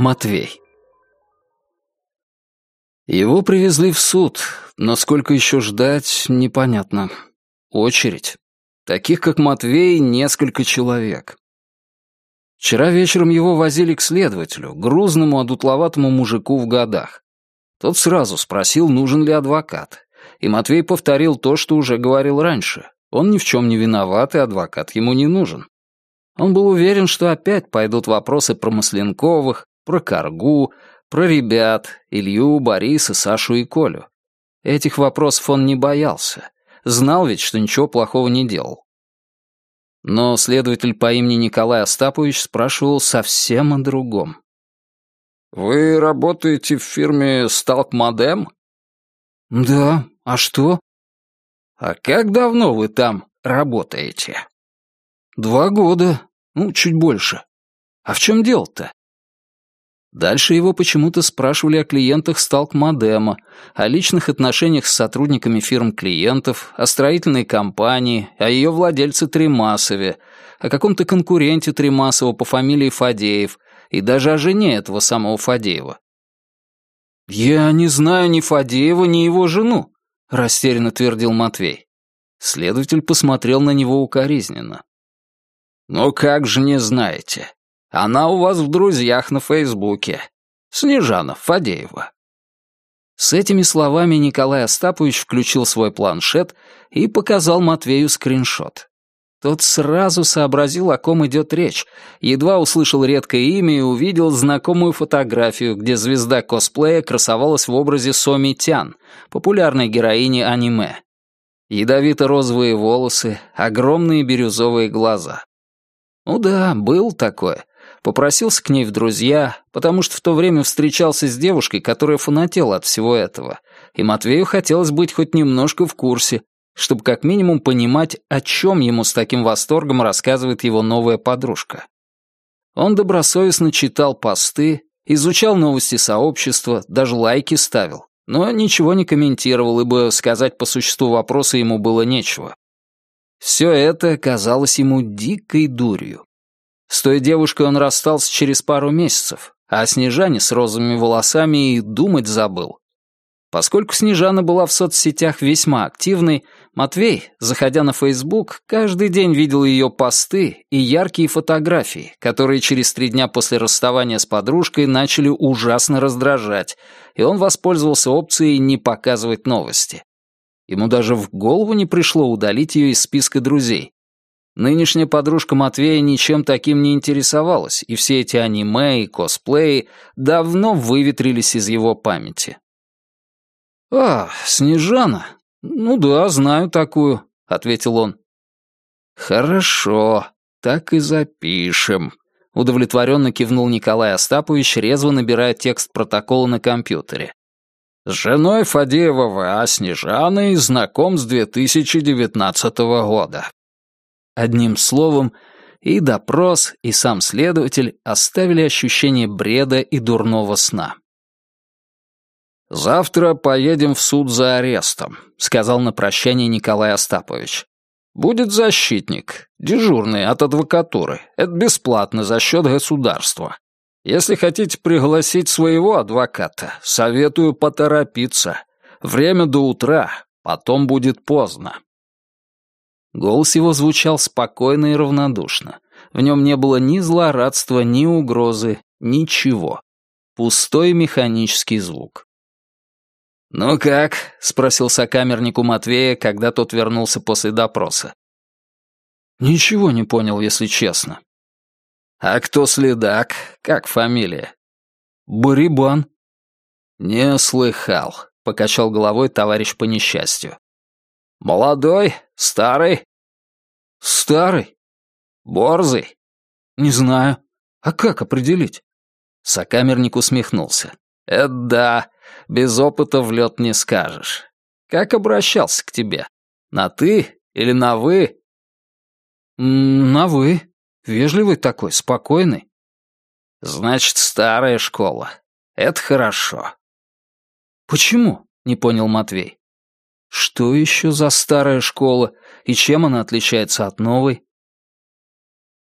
Матвей. Его привезли в суд, но сколько еще ждать, непонятно. Очередь. Таких, как Матвей, несколько человек. Вчера вечером его возили к следователю, грузному, одутловатому мужику в годах. Тот сразу спросил, нужен ли адвокат. И Матвей повторил то, что уже говорил раньше. Он ни в чем не виноват, и адвокат ему не нужен. Он был уверен, что опять пойдут вопросы про Масленковых, про Каргу, про ребят, Илью, Бориса, Сашу и Колю. Этих вопросов он не боялся. Знал ведь, что ничего плохого не делал. Но следователь по имени Николай Остапович спрашивал совсем о другом. «Вы работаете в фирме «Сталкмодем»?» «Да, а что?» «А как давно вы там работаете?» «Два года, ну, чуть больше. А в чем дело-то?» Дальше его почему-то спрашивали о клиентах Сталкмодема, о личных отношениях с сотрудниками фирм клиентов, о строительной компании, о ее владельце Тремасове, о каком-то конкуренте Тремасова по фамилии Фадеев и даже о жене этого самого Фадеева. «Я не знаю ни Фадеева, ни его жену», — растерянно твердил Матвей. Следователь посмотрел на него укоризненно. «Ну как же не знаете? Она у вас в друзьях на Фейсбуке. Снежана Фадеева». С этими словами Николай Остапович включил свой планшет и показал Матвею скриншот. Тот сразу сообразил, о ком идет речь, едва услышал редкое имя и увидел знакомую фотографию, где звезда косплея красовалась в образе Соми Тян, популярной героини аниме. Ядовито-розовые волосы, огромные бирюзовые глаза. Ну да, был такое. Попросился к ней в друзья, потому что в то время встречался с девушкой, которая фанатела от всего этого, и Матвею хотелось быть хоть немножко в курсе, чтобы как минимум понимать, о чем ему с таким восторгом рассказывает его новая подружка. Он добросовестно читал посты, изучал новости сообщества, даже лайки ставил, но ничего не комментировал, ибо сказать по существу вопроса ему было нечего. Все это казалось ему дикой дурью. С той девушкой он расстался через пару месяцев, а о Снежане с розовыми волосами и думать забыл. Поскольку Снежана была в соцсетях весьма активной, Матвей, заходя на Facebook, каждый день видел ее посты и яркие фотографии, которые через три дня после расставания с подружкой начали ужасно раздражать, и он воспользовался опцией «не показывать новости». Ему даже в голову не пришло удалить ее из списка друзей, Нынешняя подружка Матвея ничем таким не интересовалась, и все эти аниме и косплеи давно выветрились из его памяти. «А, Снежана? Ну да, знаю такую», — ответил он. «Хорошо, так и запишем», — удовлетворенно кивнул Николай Остапович, резво набирая текст протокола на компьютере. «С женой Фадеева В.А. Снежаной знаком с 2019 года. Одним словом, и допрос, и сам следователь оставили ощущение бреда и дурного сна. «Завтра поедем в суд за арестом», — сказал на прощание Николай Остапович. «Будет защитник, дежурный от адвокатуры. Это бесплатно за счет государства. Если хотите пригласить своего адвоката, советую поторопиться. Время до утра, потом будет поздно». Голос его звучал спокойно и равнодушно. В нем не было ни злорадства, ни угрозы, ничего. Пустой механический звук. «Ну как?» — спросил сокамерник у Матвея, когда тот вернулся после допроса. «Ничего не понял, если честно». «А кто следак? Как фамилия?» «Барибан». «Не слыхал», — покачал головой товарищ по несчастью. «Молодой? Старый?» «Старый?» «Борзый?» «Не знаю. А как определить?» Сокамерник усмехнулся. «Это да, без опыта в лед не скажешь. Как обращался к тебе? На «ты» или на «вы»?» «На «вы». Вежливый такой, спокойный». «Значит, старая школа. Это хорошо». «Почему?» — не понял Матвей. Что еще за старая школа, и чем она отличается от новой?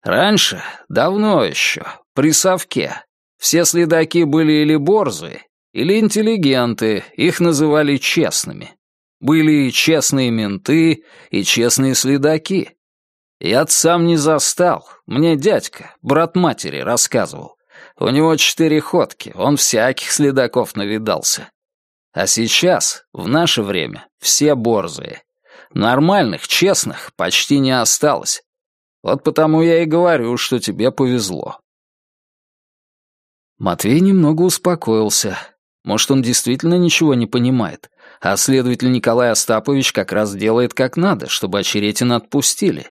Раньше, давно еще, при совке, Все следаки были или борзые, или интеллигенты, их называли честными. Были и честные менты, и честные следаки. Я сам не застал, мне дядька, брат матери, рассказывал. У него четыре ходки, он всяких следаков навидался. А сейчас, в наше время, все борзые. Нормальных, честных почти не осталось. Вот потому я и говорю, что тебе повезло. Матвей немного успокоился. Может, он действительно ничего не понимает, а следователь Николай Остапович как раз делает как надо, чтобы Очеретина отпустили.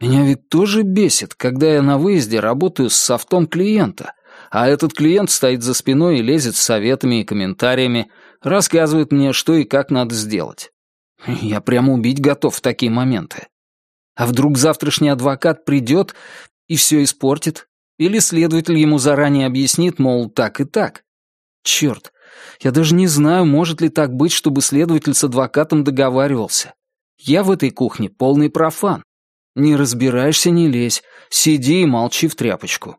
Меня ведь тоже бесит, когда я на выезде работаю с софтом клиента, а этот клиент стоит за спиной и лезет с советами и комментариями, рассказывает мне, что и как надо сделать. Я прямо убить готов в такие моменты. А вдруг завтрашний адвокат придет и все испортит? Или следователь ему заранее объяснит, мол, так и так? Черт, я даже не знаю, может ли так быть, чтобы следователь с адвокатом договаривался. Я в этой кухне полный профан. Не разбираешься, не лезь. Сиди и молчи в тряпочку.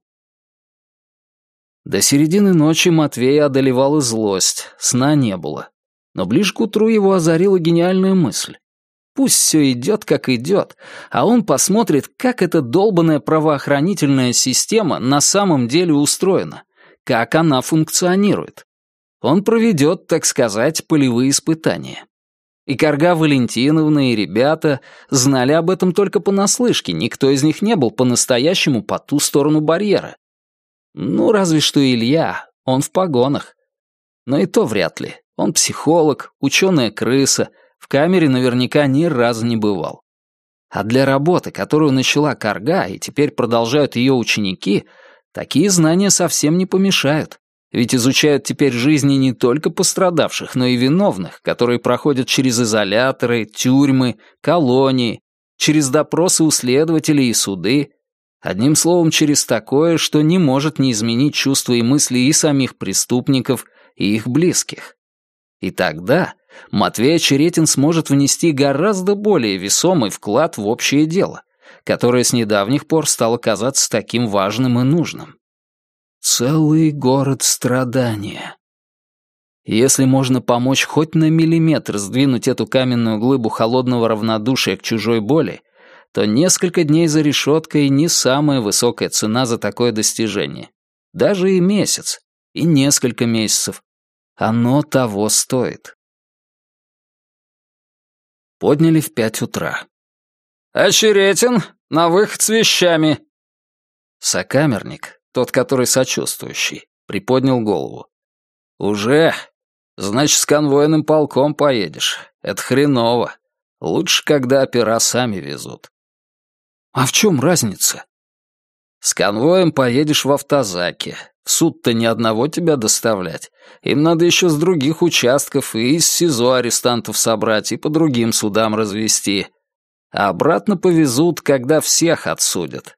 До середины ночи Матвея одолевала злость, сна не было. Но ближе к утру его озарила гениальная мысль. Пусть все идет, как идет, а он посмотрит, как эта долбанная правоохранительная система на самом деле устроена, как она функционирует. Он проведет, так сказать, полевые испытания. И Карга Валентиновна, и ребята знали об этом только понаслышке, никто из них не был по-настоящему по ту сторону барьера. Ну, разве что Илья, он в погонах. Но и то вряд ли. Он психолог, ученая крыса, в камере наверняка ни разу не бывал. А для работы, которую начала Карга, и теперь продолжают ее ученики, такие знания совсем не помешают. Ведь изучают теперь жизни не только пострадавших, но и виновных, которые проходят через изоляторы, тюрьмы, колонии, через допросы у следователей и суды, одним словом, через такое, что не может не изменить чувства и мысли и самих преступников, и их близких. И тогда Матвей Очеретин сможет внести гораздо более весомый вклад в общее дело, которое с недавних пор стало казаться таким важным и нужным. Целый город страдания. Если можно помочь хоть на миллиметр сдвинуть эту каменную глыбу холодного равнодушия к чужой боли, то несколько дней за решеткой не самая высокая цена за такое достижение. Даже и месяц, и несколько месяцев. Оно того стоит. Подняли в пять утра. «Очеретин, на выход с вещами!» Сокамерник, тот, который сочувствующий, приподнял голову. «Уже? Значит, с конвойным полком поедешь. Это хреново. Лучше, когда опера сами везут». «А в чем разница?» «С конвоем поедешь в автозаке. В суд-то ни одного тебя доставлять. Им надо еще с других участков и из СИЗО арестантов собрать и по другим судам развести. А обратно повезут, когда всех отсудят.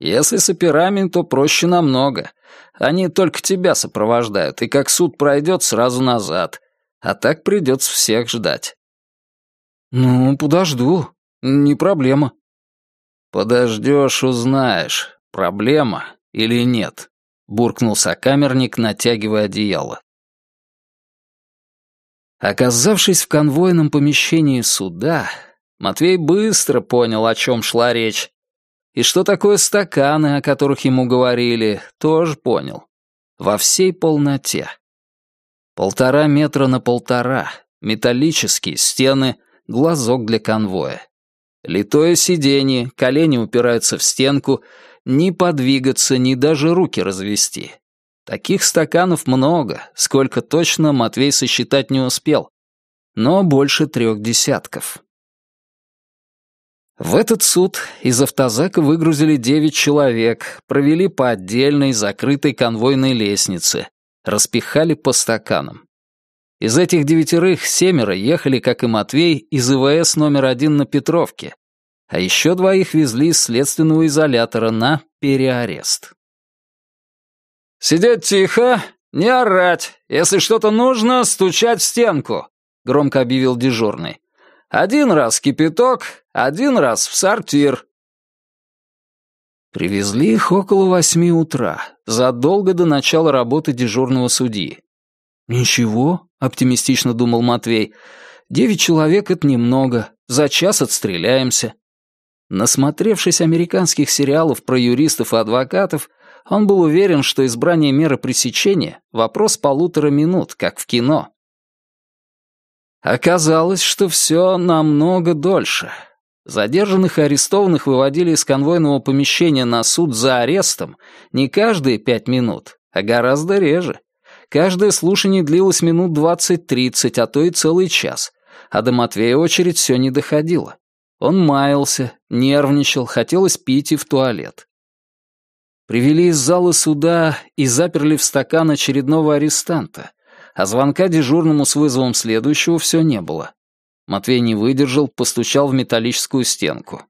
Если с операми, то проще намного. Они только тебя сопровождают, и как суд пройдет, сразу назад. А так придется всех ждать. Ну, подожду. Не проблема. Подождешь, узнаешь, проблема или нет, буркнул сокамерник, натягивая одеяло. Оказавшись в конвойном помещении суда, Матвей быстро понял, о чем шла речь, и что такое стаканы, о которых ему говорили, тоже понял. Во всей полноте. Полтора метра на полтора, металлические стены, глазок для конвоя. Литое сиденье, колени упираются в стенку, ни подвигаться, ни даже руки развести. Таких стаканов много, сколько точно Матвей сосчитать не успел, но больше трех десятков. В этот суд из автозака выгрузили девять человек, провели по отдельной закрытой конвойной лестнице, распихали по стаканам. Из этих девятерых семеро ехали, как и Матвей, из ИВС номер один на Петровке, а еще двоих везли из следственного изолятора на переарест. «Сидеть тихо, не орать. Если что-то нужно, стучать в стенку», — громко объявил дежурный. Один раз кипяток, один раз в сортир. Привезли их около восьми утра, задолго до начала работы дежурного судьи. «Ничего», — оптимистично думал Матвей, — «девять человек — это немного, за час отстреляемся». Насмотревшись американских сериалов про юристов и адвокатов, он был уверен, что избрание меры пресечения — вопрос полутора минут, как в кино. Оказалось, что все намного дольше. Задержанных и арестованных выводили из конвойного помещения на суд за арестом не каждые пять минут, а гораздо реже. Каждое слушание длилось минут двадцать-тридцать, а то и целый час, а до Матвея очередь все не доходила. Он маялся, нервничал, хотелось пить и в туалет. Привели из зала суда и заперли в стакан очередного арестанта, а звонка дежурному с вызовом следующего все не было. Матвей не выдержал, постучал в металлическую стенку.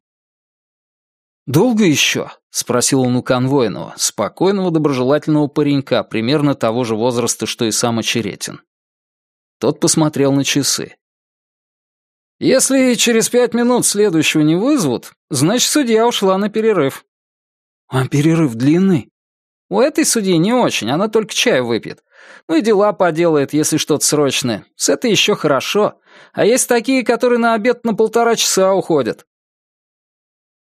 «Долго еще?» — спросил он у конвойного, спокойного доброжелательного паренька, примерно того же возраста, что и сам Очеретин. Тот посмотрел на часы. «Если через пять минут следующего не вызовут, значит, судья ушла на перерыв. «А перерыв длинный?» «У этой судьи не очень, она только чай выпьет. Ну и дела поделает, если что-то срочное. С этой еще хорошо. А есть такие, которые на обед на полтора часа уходят».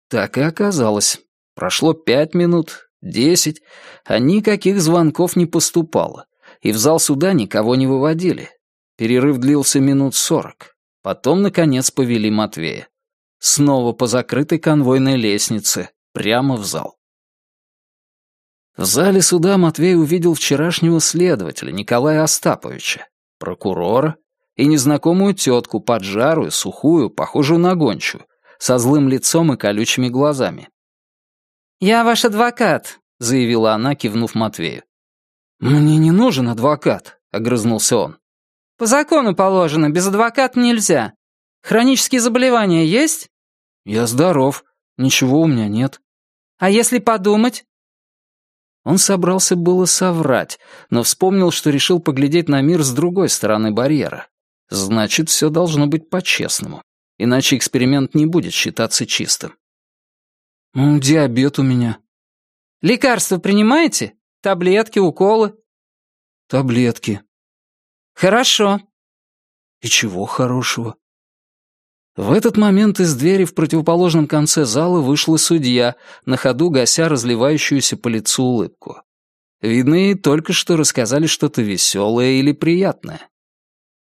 Так и оказалось. Прошло пять минут, десять, а никаких звонков не поступало. И в зал суда никого не выводили. Перерыв длился минут сорок. Потом, наконец, повели Матвея. Снова по закрытой конвойной лестнице, прямо в зал. В зале суда Матвей увидел вчерашнего следователя Николая Остаповича, прокурора и незнакомую тетку, поджарую, сухую, похожую на гончую, со злым лицом и колючими глазами. «Я ваш адвокат», — заявила она, кивнув Матвею. «Мне не нужен адвокат», — огрызнулся он. «По закону положено, без адвоката нельзя. Хронические заболевания есть?» «Я здоров, ничего у меня нет». «А если подумать?» Он собрался было соврать, но вспомнил, что решил поглядеть на мир с другой стороны барьера. Значит, все должно быть по-честному. Иначе эксперимент не будет считаться чистым. «Ну, диабет у меня». «Лекарства принимаете? Таблетки, уколы?» «Таблетки». «Хорошо». «И чего хорошего?» В этот момент из двери в противоположном конце зала вышла судья, на ходу гася разливающуюся по лицу улыбку. Видно, ей только что рассказали что-то веселое или приятное.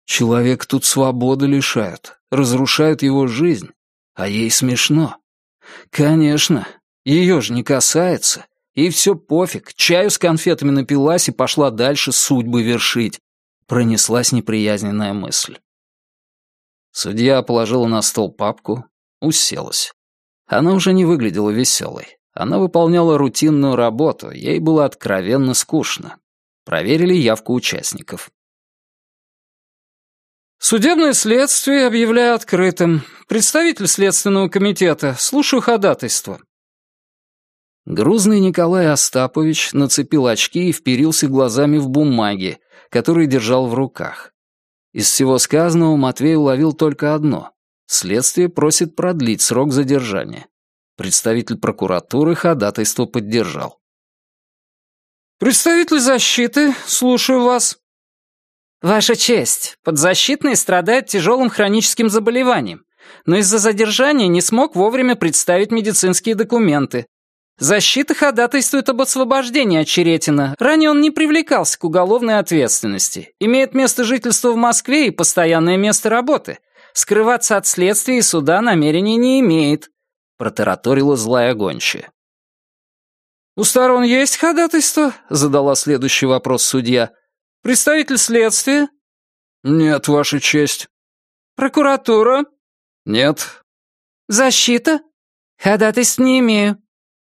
Человек тут свободы лишают, разрушают его жизнь, а ей смешно. Конечно, ее же не касается, и все пофиг, чаю с конфетами напилась и пошла дальше судьбы вершить. Пронеслась неприязненная мысль. Судья положила на стол папку, уселась. Она уже не выглядела веселой. Она выполняла рутинную работу, ей было откровенно скучно. Проверили явку участников. «Судебное следствие объявляю открытым. Представитель Следственного комитета, слушаю ходатайство». Грузный Николай Остапович нацепил очки и вперился глазами в бумаги, которые держал в руках. Из всего сказанного Матвей уловил только одно. Следствие просит продлить срок задержания. Представитель прокуратуры ходатайство поддержал. «Представитель защиты, слушаю вас». «Ваша честь, подзащитный страдает тяжелым хроническим заболеванием, но из-за задержания не смог вовремя представить медицинские документы. Защита ходатайствует об освобождении Очеретина. Ранее он не привлекался к уголовной ответственности. Имеет место жительства в Москве и постоянное место работы. Скрываться от следствия и суда намерений не имеет», — протараторила злая гончая. «У сторон есть ходатайство?» — задала следующий вопрос судья. «Представитель следствия?» «Нет, Ваша честь». «Прокуратура?» «Нет». «Защита?» «Ходатайств не имею».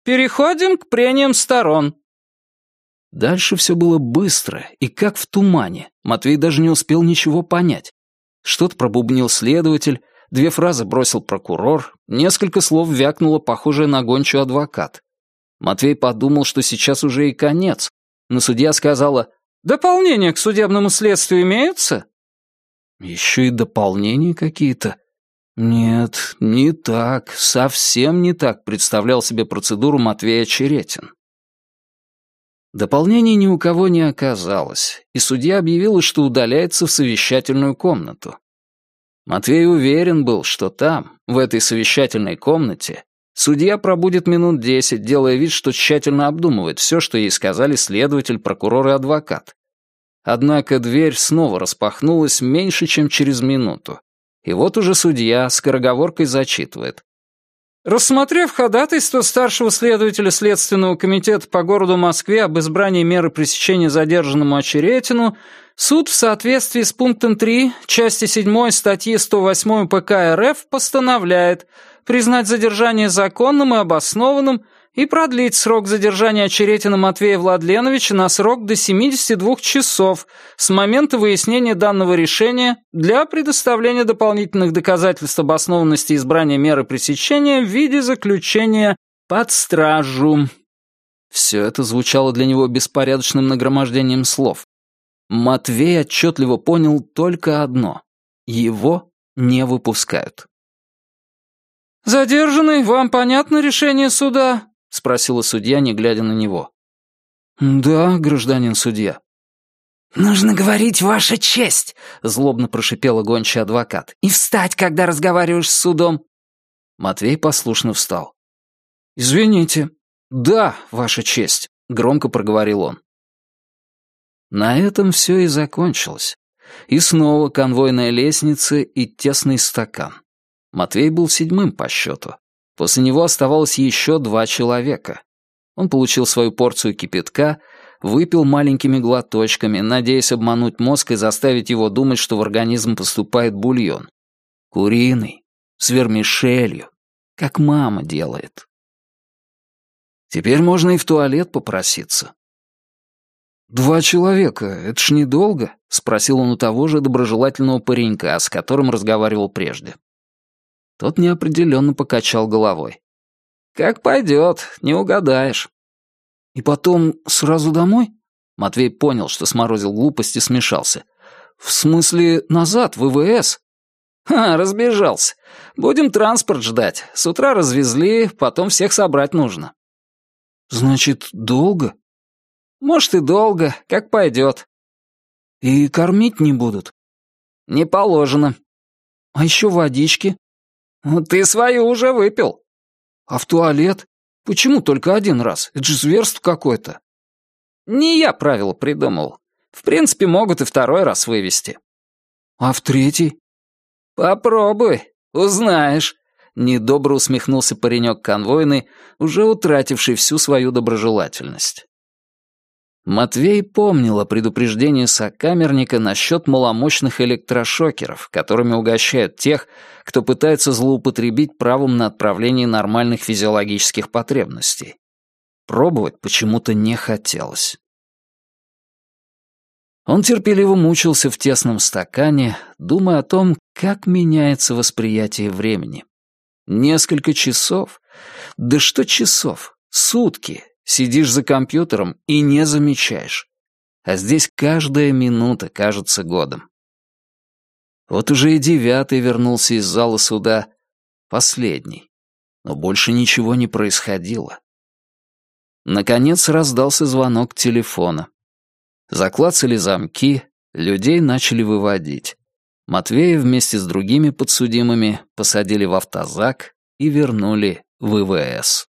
Переходим к прениям сторон». Дальше все было быстро и как в тумане. Матвей даже не успел ничего понять. Что-то пробубнил следователь, две фразы бросил прокурор, несколько слов вякнуло похожее на гончу адвокат. Матвей подумал, что сейчас уже и конец, но судья сказала «Дополнения к судебному следствию имеются?» Еще и дополнения какие-то. Нет, не так, совсем не так представлял себе процедуру Матвея Черетин. Дополнений ни у кого не оказалось, и судья объявила, что удаляется в совещательную комнату. Матвей уверен был, что там, в этой совещательной комнате, судья пробудет минут десять, делая вид, что тщательно обдумывает все, что ей сказали следователь, прокурор и адвокат. Однако дверь снова распахнулась меньше, чем через минуту. И вот уже судья скороговоркой зачитывает. Рассмотрев ходатайство старшего следователя Следственного комитета по городу Москве об избрании меры пресечения задержанному Очеретину, суд в соответствии с пунктом 3 части 7 статьи 108 ПК РФ постановляет признать задержание законным и обоснованным и продлить срок задержания Очеретина Матвея Владленовича на срок до 72 часов с момента выяснения данного решения для предоставления дополнительных доказательств обоснованности избрания меры пресечения в виде заключения под стражу. Все это звучало для него беспорядочным нагромождением слов. Матвей отчетливо понял только одно — его не выпускают. «Задержанный, вам понятно решение суда?» — спросила судья, не глядя на него. «Да, гражданин судья». «Нужно говорить «Ваша честь», — злобно прошипела гончий адвокат. «И встать, когда разговариваешь с судом». Матвей послушно встал. «Извините. Да, Ваша честь», — громко проговорил он. На этом все и закончилось. И снова конвойная лестница и тесный стакан. Матвей был седьмым по счету. После него оставалось еще два человека. Он получил свою порцию кипятка, выпил маленькими глоточками, надеясь обмануть мозг и заставить его думать, что в организм поступает бульон. Куриный, с вермишелью, как мама делает. Теперь можно и в туалет попроситься. «Два человека, это ж недолго?» — спросил он у того же доброжелательного паренька, с которым разговаривал прежде. Тот неопределенно покачал головой. «Как пойдет, не угадаешь». «И потом сразу домой?» Матвей понял, что сморозил глупость и смешался. «В смысле, назад, в ВВС?» «Ха, разбежался. Будем транспорт ждать. С утра развезли, потом всех собрать нужно». «Значит, долго?» «Может, и долго, как пойдет». «И кормить не будут?» «Не положено». «А еще водички?» «Ты свою уже выпил». «А в туалет? Почему только один раз? Это же зверство какое-то». «Не я правила придумал. В принципе, могут и второй раз вывести». «А в третий?» «Попробуй, узнаешь», — недобро усмехнулся паренек конвойный, уже утративший всю свою доброжелательность. Матвей помнил о предупреждении сокамерника насчет маломощных электрошокеров, которыми угощают тех, кто пытается злоупотребить правом на отправление нормальных физиологических потребностей. Пробовать почему-то не хотелось. Он терпеливо мучился в тесном стакане, думая о том, как меняется восприятие времени. Несколько часов? Да что часов? Сутки, Сидишь за компьютером и не замечаешь. А здесь каждая минута кажется годом. Вот уже и девятый вернулся из зала суда, последний. Но больше ничего не происходило. Наконец раздался звонок телефона. Заклацали замки, людей начали выводить. Матвея вместе с другими подсудимыми посадили в автозак и вернули в ИВС.